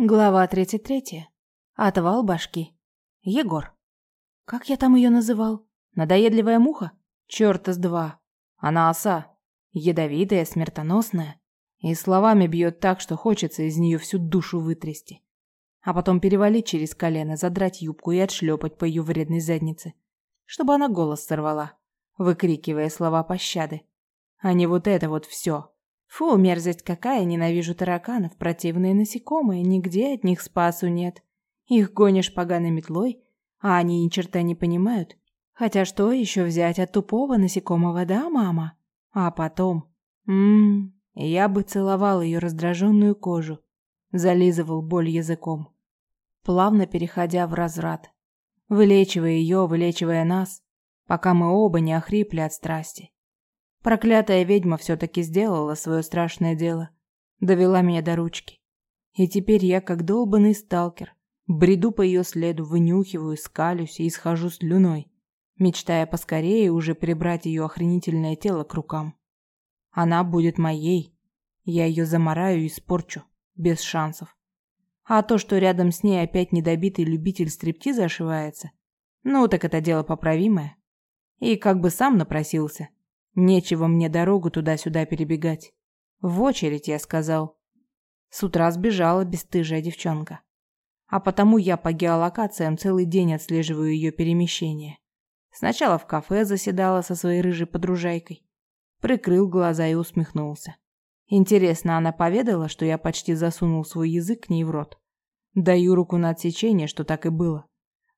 Глава 33. Отвал башки. Егор. Как я там ее называл? Надоедливая муха? Чёрта с два. Она оса. Ядовитая, смертоносная. И словами бьет так, что хочется из нее всю душу вытрясти. А потом перевалить через колено, задрать юбку и отшлепать по ее вредной заднице. Чтобы она голос сорвала, выкрикивая слова пощады. А не вот это вот все. Фу, мерзость какая, ненавижу тараканов, противные насекомые, нигде от них спасу нет. Их гонишь поганой метлой, а они ни черта не понимают. Хотя что еще взять от тупого насекомого, да, мама? А потом... Ммм, я бы целовал ее раздраженную кожу, зализывал боль языком, плавно переходя в разврат, вылечивая ее, вылечивая нас, пока мы оба не охрипли от страсти. Проклятая ведьма все-таки сделала свое страшное дело. Довела меня до ручки. И теперь я, как долбанный сталкер, бреду по ее следу, вынюхиваю, скалюсь и исхожу слюной, мечтая поскорее уже прибрать ее охренительное тело к рукам. Она будет моей. Я ее замораю и испорчу. Без шансов. А то, что рядом с ней опять недобитый любитель стриптиза ошивается, ну так это дело поправимое. И как бы сам напросился. Нечего мне дорогу туда-сюда перебегать. В очередь, я сказал. С утра сбежала бесстыжая девчонка. А потому я по геолокациям целый день отслеживаю ее перемещение. Сначала в кафе заседала со своей рыжей подружайкой. Прикрыл глаза и усмехнулся. Интересно, она поведала, что я почти засунул свой язык к ней в рот. Даю руку на отсечение, что так и было.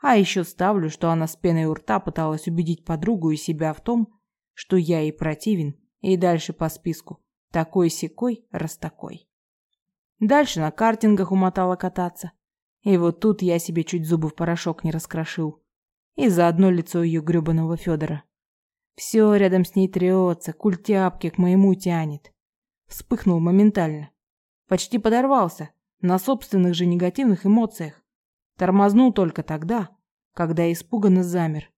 А еще ставлю, что она с пеной у рта пыталась убедить подругу и себя в том, что я ей противен, и дальше по списку. Такой-сякой, раз такой. Дальше на картингах умотала кататься. И вот тут я себе чуть зубы в порошок не раскрошил. И заодно лицо ее грёбаного Федора. Все рядом с ней трется, культяпки к моему тянет. Вспыхнул моментально. Почти подорвался, на собственных же негативных эмоциях. Тормознул только тогда, когда испуганно замер.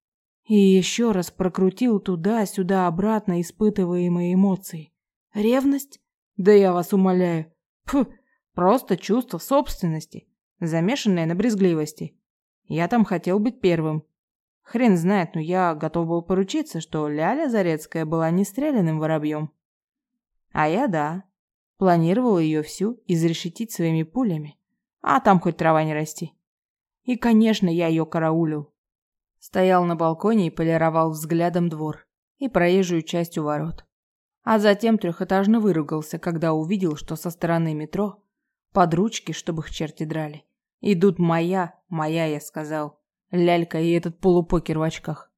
И еще раз прокрутил туда-сюда обратно испытываемые эмоции. Ревность? Да я вас умоляю. Фу, просто чувство собственности, замешанное на брезгливости. Я там хотел быть первым. Хрен знает, но я готов был поручиться, что Ляля Зарецкая была не стрелянным воробьем. А я да. Планировал ее всю изрешетить своими пулями. А там хоть трава не расти. И, конечно, я ее караулил. Стоял на балконе и полировал взглядом двор и проезжую часть у ворот. А затем трехэтажно выругался, когда увидел, что со стороны метро, под ручки, чтобы их черти драли, идут моя, моя, я сказал, лялька и этот полупокер в очках.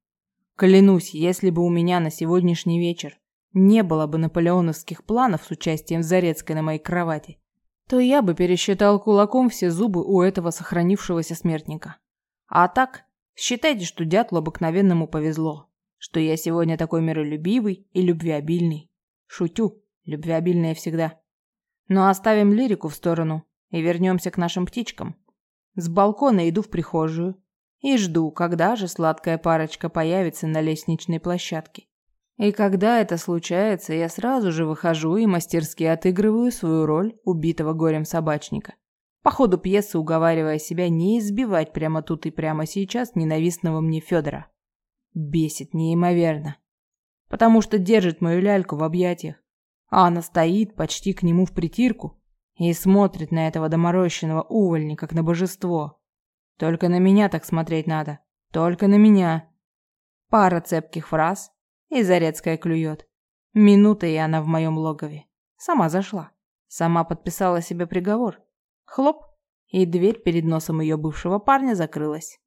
Клянусь, если бы у меня на сегодняшний вечер не было бы наполеоновских планов с участием Зарецкой на моей кровати, то я бы пересчитал кулаком все зубы у этого сохранившегося смертника. А так, Считайте, что дятлу обыкновенному повезло, что я сегодня такой миролюбивый и любвеобильный. Шутю, любвеобильная всегда. Но оставим лирику в сторону и вернемся к нашим птичкам. С балкона иду в прихожую и жду, когда же сладкая парочка появится на лестничной площадке. И когда это случается, я сразу же выхожу и мастерски отыгрываю свою роль убитого горем собачника по ходу пьесы уговаривая себя не избивать прямо тут и прямо сейчас ненавистного мне Федора. Бесит неимоверно. Потому что держит мою ляльку в объятиях, а она стоит почти к нему в притирку и смотрит на этого доморощенного увольня, как на божество. Только на меня так смотреть надо. Только на меня. Пара цепких фраз, и Зарецкая клюет. Минута, и она в моем логове. Сама зашла. Сама подписала себе приговор. Хлоп, и дверь перед носом ее бывшего парня закрылась.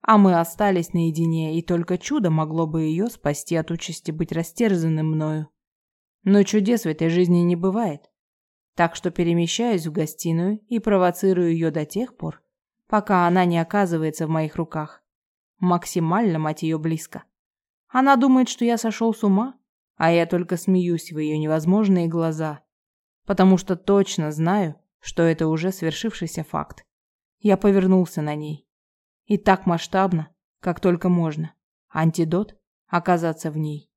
А мы остались наедине, и только чудо могло бы ее спасти от участи быть растерзанным мною. Но чудес в этой жизни не бывает. Так что перемещаюсь в гостиную и провоцирую ее до тех пор, пока она не оказывается в моих руках. Максимально, мать ее, близко. Она думает, что я сошел с ума, а я только смеюсь в ее невозможные глаза, потому что точно знаю, что это уже свершившийся факт. Я повернулся на ней. И так масштабно, как только можно. Антидот – оказаться в ней.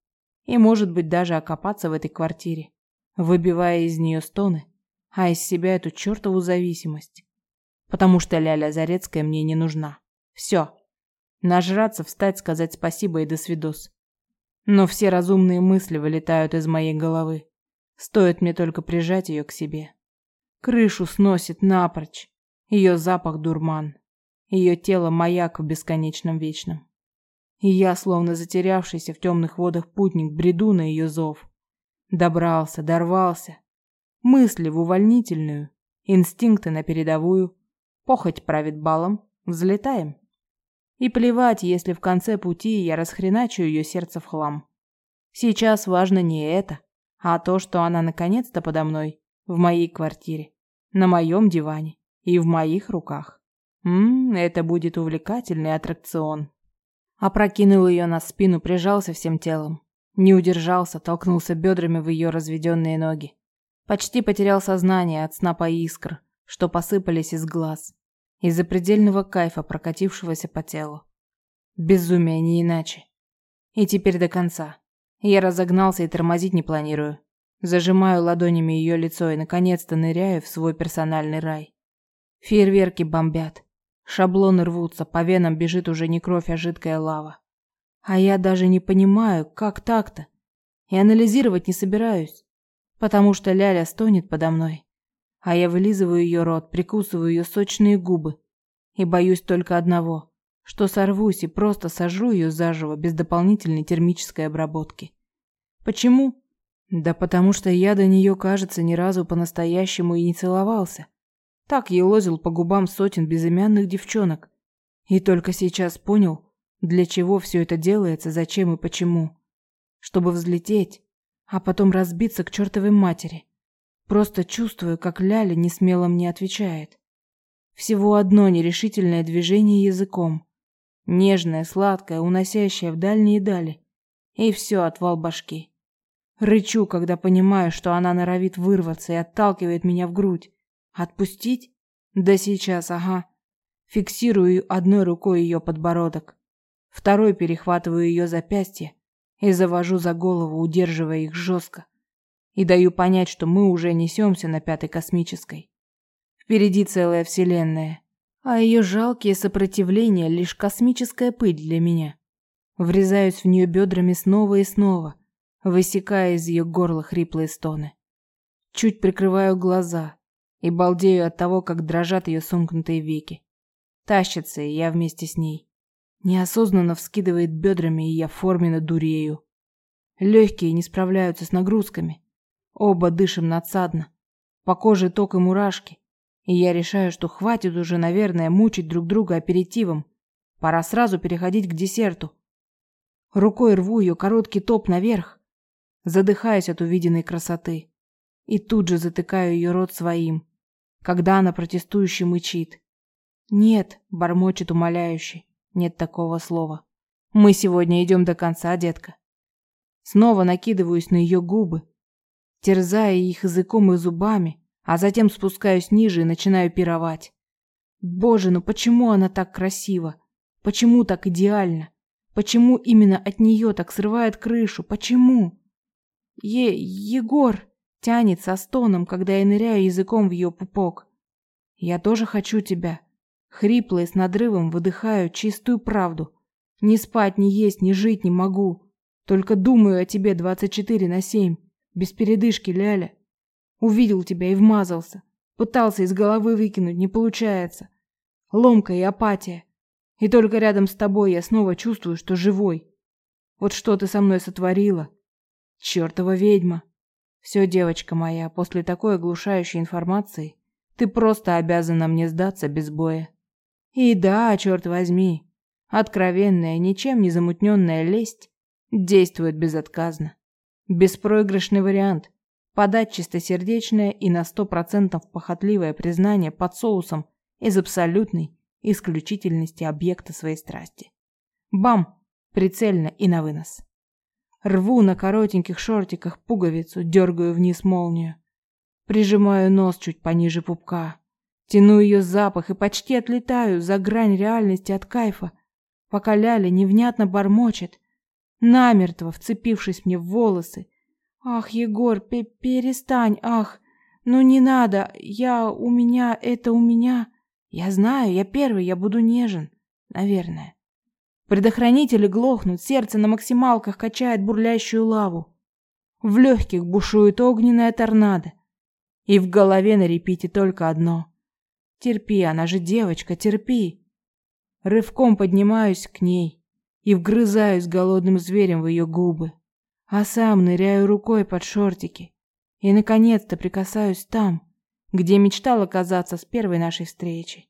И, может быть, даже окопаться в этой квартире, выбивая из нее стоны, а из себя эту чертову зависимость. потому что Ляля Зарецкая мне не нужна. Все. Нажраться, встать, сказать спасибо и до свидос. Но все разумные мысли вылетают из моей головы. Стоит мне только прижать ее к себе. Крышу сносит напрочь. Ее запах дурман. Ее тело маяк в бесконечном вечном. И я, словно затерявшийся в темных водах путник, бреду на ее зов. Добрался, дорвался. Мысли в увольнительную, инстинкты на передовую. Похоть правит балом. Взлетаем. И плевать, если в конце пути я расхреначу ее сердце в хлам. Сейчас важно не это, а то, что она наконец-то подо мной, в моей квартире, на моем диване и в моих руках. Ммм, это будет увлекательный аттракцион. Опрокинул ее на спину, прижался всем телом. Не удержался, толкнулся бедрами в ее разведенные ноги. Почти потерял сознание от снапа искр, что посыпались из глаз. Из-за предельного кайфа, прокатившегося по телу. Безумие не иначе. И теперь до конца. Я разогнался и тормозить не планирую. Зажимаю ладонями ее лицо и, наконец-то, ныряю в свой персональный рай. Фейерверки бомбят. Шаблоны рвутся, по венам бежит уже не кровь, а жидкая лава. А я даже не понимаю, как так-то. И анализировать не собираюсь, потому что Ляля стонет подо мной. А я вылизываю ее рот, прикусываю ее сочные губы. И боюсь только одного, что сорвусь и просто сожру ее заживо без дополнительной термической обработки. Почему? Да потому что я до нее, кажется, ни разу по-настоящему и не целовался. Так елозил по губам сотен безымянных девчонок. И только сейчас понял, для чего все это делается, зачем и почему. Чтобы взлететь, а потом разбиться к чертовой матери. Просто чувствую, как Ляля не смело мне отвечает. Всего одно нерешительное движение языком. Нежное, сладкое, уносящее в дальние дали. И все, отвал башки. Рычу, когда понимаю, что она норовит вырваться и отталкивает меня в грудь. Отпустить? Да сейчас, ага. Фиксирую одной рукой ее подбородок. Второй перехватываю ее запястье и завожу за голову, удерживая их жестко. И даю понять, что мы уже несемся на пятой космической. Впереди целая вселенная, а ее жалкие сопротивления лишь космическая пыль для меня. Врезаюсь в нее бедрами снова и снова, высекая из ее горла хриплые стоны. Чуть прикрываю глаза, и балдею от того, как дрожат ее сомкнутые веки. Тащится, и я вместе с ней. Неосознанно вскидывает бедрами, и я форменно дурею. Легкие не справляются с нагрузками. Оба дышим надсадно. По коже ток и мурашки. И я решаю, что хватит уже, наверное, мучить друг друга аперитивом. Пора сразу переходить к десерту. Рукой рву ее короткий топ наверх, задыхаясь от увиденной красоты. И тут же затыкаю ее рот своим, когда она протестующе мычит. «Нет», — бормочет умоляюще, — «нет такого слова. Мы сегодня идем до конца, детка». Снова накидываюсь на ее губы, терзая их языком и зубами, а затем спускаюсь ниже и начинаю пировать. Боже, ну почему она так красива? Почему так идеально? Почему именно от нее так срывает крышу? Почему? Е... Егор! Тянет со стоном, когда я ныряю языком в ее пупок. Я тоже хочу тебя. Хрипло и с надрывом выдыхаю чистую правду. Не спать, не есть, не жить не могу. Только думаю о тебе 24 на 7. Без передышки, Ляля. Увидел тебя и вмазался. Пытался из головы выкинуть, не получается. Ломка и апатия. И только рядом с тобой я снова чувствую, что живой. Вот что ты со мной сотворила. Чёртова ведьма. Все, девочка моя, после такой оглушающей информации ты просто обязана мне сдаться без боя. И да, черт возьми, откровенная, ничем не замутненная лесть действует безотказно. Беспроигрышный вариант. Подать чистосердечное и на сто процентов похотливое признание под соусом из абсолютной исключительности объекта своей страсти. Бам! Прицельно и на вынос. Рву на коротеньких шортиках пуговицу, дергаю вниз молнию. Прижимаю нос чуть пониже пупка. Тяну ее запах и почти отлетаю за грань реальности от кайфа, пока Ляля невнятно бормочет, намертво вцепившись мне в волосы. «Ах, Егор, перестань, ах, ну не надо, я у меня, это у меня, Я знаю, я первый, я буду нежен. Наверное. Предохранители глохнут, сердце на максималках качает бурлящую лаву. В легких бушует огненная торнадо. И в голове на репите только одно. Терпи, она же девочка, терпи. Рывком поднимаюсь к ней и вгрызаюсь голодным зверем в ее губы, а сам ныряю рукой под шортики и, наконец-то, прикасаюсь там, где мечтал оказаться с первой нашей встречи.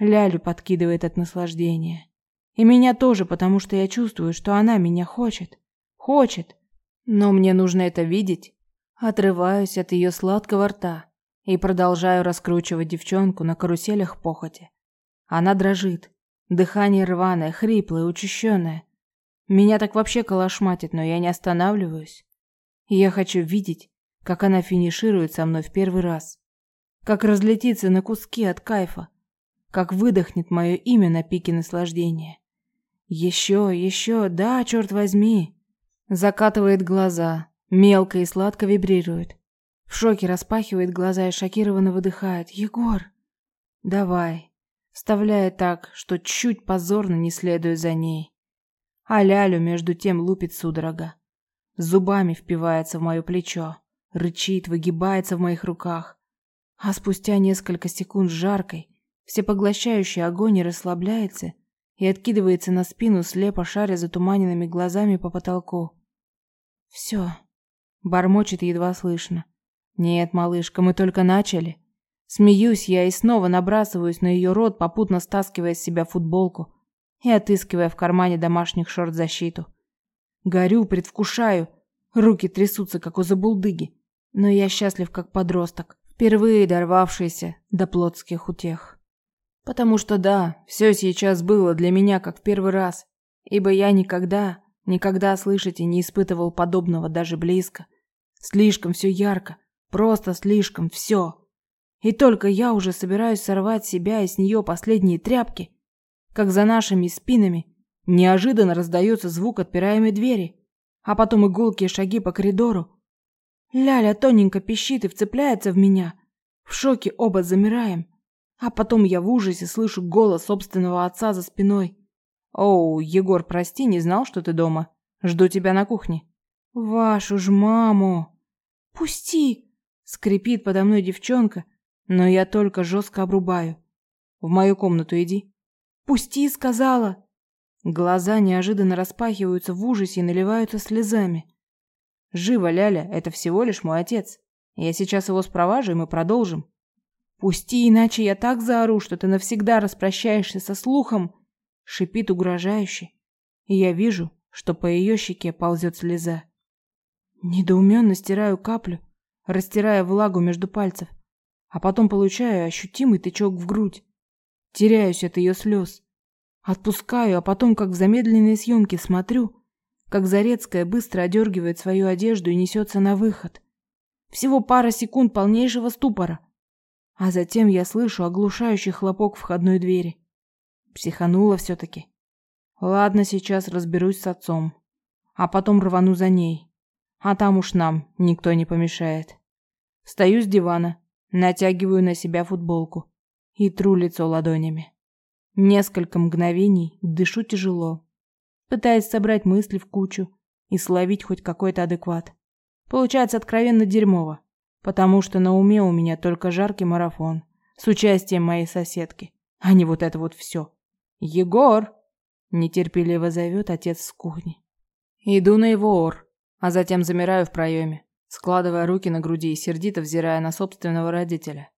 Лялю подкидывает от наслаждения. И меня тоже, потому что я чувствую, что она меня хочет. Хочет. Но мне нужно это видеть. Отрываюсь от ее сладкого рта и продолжаю раскручивать девчонку на каруселях похоти. Она дрожит. Дыхание рваное, хриплое, учащенное. Меня так вообще колошматит, но я не останавливаюсь. Я хочу видеть, как она финиширует со мной в первый раз. Как разлетится на куски от кайфа. Как выдохнет мое имя на пике наслаждения. Еще, еще, да, черт возьми. Закатывает глаза, мелко и сладко вибрирует. В шоке распахивает глаза и шокированно выдыхает. Егор, давай. Вставляя так, что чуть позорно не следуя за ней. А Лялю между тем лупит судорога. Зубами впивается в мое плечо, рычит, выгибается в моих руках. А спустя несколько секунд жаркой, всепоглощающей огонь расслабляется и откидывается на спину, слепо шаря затуманенными глазами по потолку. «Все», — бормочет едва слышно. «Нет, малышка, мы только начали». Смеюсь я и снова набрасываюсь на ее рот, попутно стаскивая с себя футболку и отыскивая в кармане домашних шорт защиту. Горю, предвкушаю. Руки трясутся, как у забулдыги. Но я счастлив, как подросток, впервые дорвавшийся до плотских утех. Потому что да, все сейчас было для меня как в первый раз, ибо я никогда, никогда, слышите, не испытывал подобного даже близко. Слишком все ярко, просто слишком все. И только я уже собираюсь сорвать себя и с нее последние тряпки, как за нашими спинами неожиданно раздается звук отпираемой двери, а потом иголки и шаги по коридору. Ляля тоненько пищит и вцепляется в меня. В шоке оба замираем. А потом я в ужасе слышу голос собственного отца за спиной. «Оу, Егор, прости, не знал, что ты дома. Жду тебя на кухне». «Вашу ж маму!» «Пусти!» — скрипит подо мной девчонка, но я только жестко обрубаю. «В мою комнату иди». «Пусти!» — сказала. Глаза неожиданно распахиваются в ужасе и наливаются слезами. «Живо, Ляля, это всего лишь мой отец. Я сейчас его спроважу, и мы продолжим». «Пусти, иначе я так заору, что ты навсегда распрощаешься со слухом!» Шипит угрожающе. И я вижу, что по ее щеке ползет слеза. Недоуменно стираю каплю, растирая влагу между пальцев, а потом получаю ощутимый тычок в грудь. Теряюсь от ее слез. Отпускаю, а потом, как в замедленной съемке, смотрю, как Зарецкая быстро одергивает свою одежду и несется на выход. Всего пара секунд полнейшего ступора. А затем я слышу оглушающий хлопок входной двери. Психанула все-таки. Ладно, сейчас разберусь с отцом. А потом рвану за ней. А там уж нам никто не помешает. Встаю с дивана, натягиваю на себя футболку и тру лицо ладонями. Несколько мгновений дышу тяжело, пытаясь собрать мысли в кучу и словить хоть какой-то адекват. Получается откровенно дерьмово потому что на уме у меня только жаркий марафон с участием моей соседки, а не вот это вот все. «Егор!» – нетерпеливо зовет отец с кухни. Иду на его ор, а затем замираю в проеме, складывая руки на груди и сердито взирая на собственного родителя.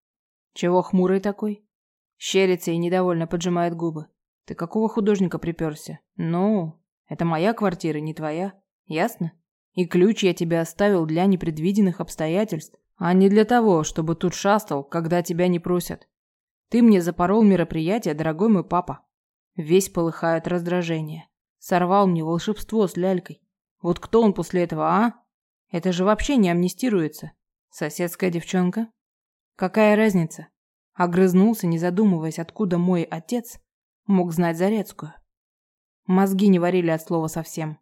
«Чего хмурый такой?» Щерится и недовольно поджимает губы. «Ты какого художника приперся?» «Ну, это моя квартира, не твоя. Ясно? И ключ я тебе оставил для непредвиденных обстоятельств а не для того, чтобы тут шастал, когда тебя не просят. Ты мне запорол мероприятие, дорогой мой папа. Весь полыхает раздражение. Сорвал мне волшебство с лялькой. Вот кто он после этого, а? Это же вообще не амнистируется. Соседская девчонка? Какая разница? Огрызнулся, не задумываясь, откуда мой отец мог знать Зарецкую. Мозги не варили от слова совсем.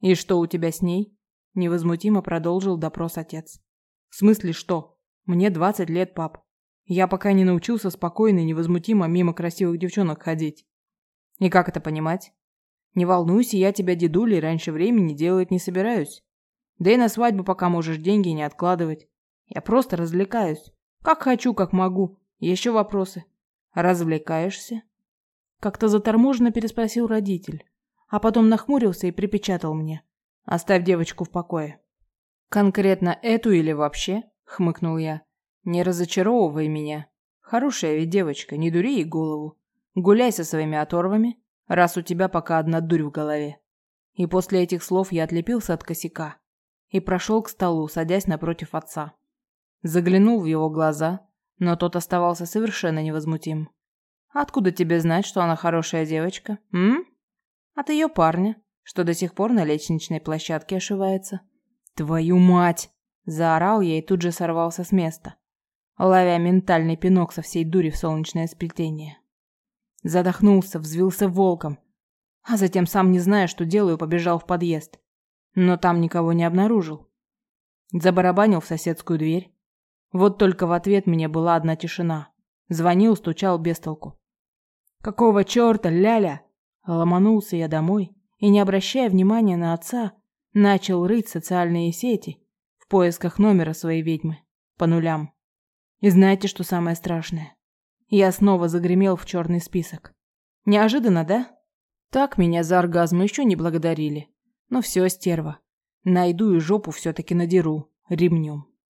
И что у тебя с ней? Невозмутимо продолжил допрос отец. В смысле что? Мне 20 лет, пап. Я пока не научился спокойно и невозмутимо мимо красивых девчонок ходить. И как это понимать? Не волнуйся, я тебя дедулей раньше времени делать не собираюсь. Да и на свадьбу пока можешь деньги не откладывать. Я просто развлекаюсь. Как хочу, как могу. Еще вопросы? Развлекаешься? Как-то заторможенно переспросил родитель, а потом нахмурился и припечатал мне. Оставь девочку в покое. Конкретно эту или вообще? Хмыкнул я. Не разочаровывай меня. Хорошая ведь девочка, не дури ей голову. Гуляй со своими оторвами, раз у тебя пока одна дурь в голове. И после этих слов я отлепился от косяка и прошел к столу, садясь напротив отца. Заглянул в его глаза, но тот оставался совершенно невозмутим. «Откуда тебе знать, что она хорошая девочка, м? От ее парня, что до сих пор на лестничной площадке ошивается». «Твою мать!» – заорал я и тут же сорвался с места, ловя ментальный пинок со всей дури в солнечное сплетение. Задохнулся, взвился волком, а затем, сам не зная, что делаю, побежал в подъезд. Но там никого не обнаружил. Забарабанил в соседскую дверь. Вот только в ответ мне была одна тишина. Звонил, стучал без толку. «Какого черта, ляля?» Ломанулся я домой и, не обращая внимания на отца, начал рыть социальные сети в поисках номера своей ведьмы по нулям. И знаете, что самое страшное? Я снова загремел в черный список. Неожиданно, да? Так меня за оргазм еще не благодарили. Но все, стерва. Найду и жопу все-таки надеру ремнем.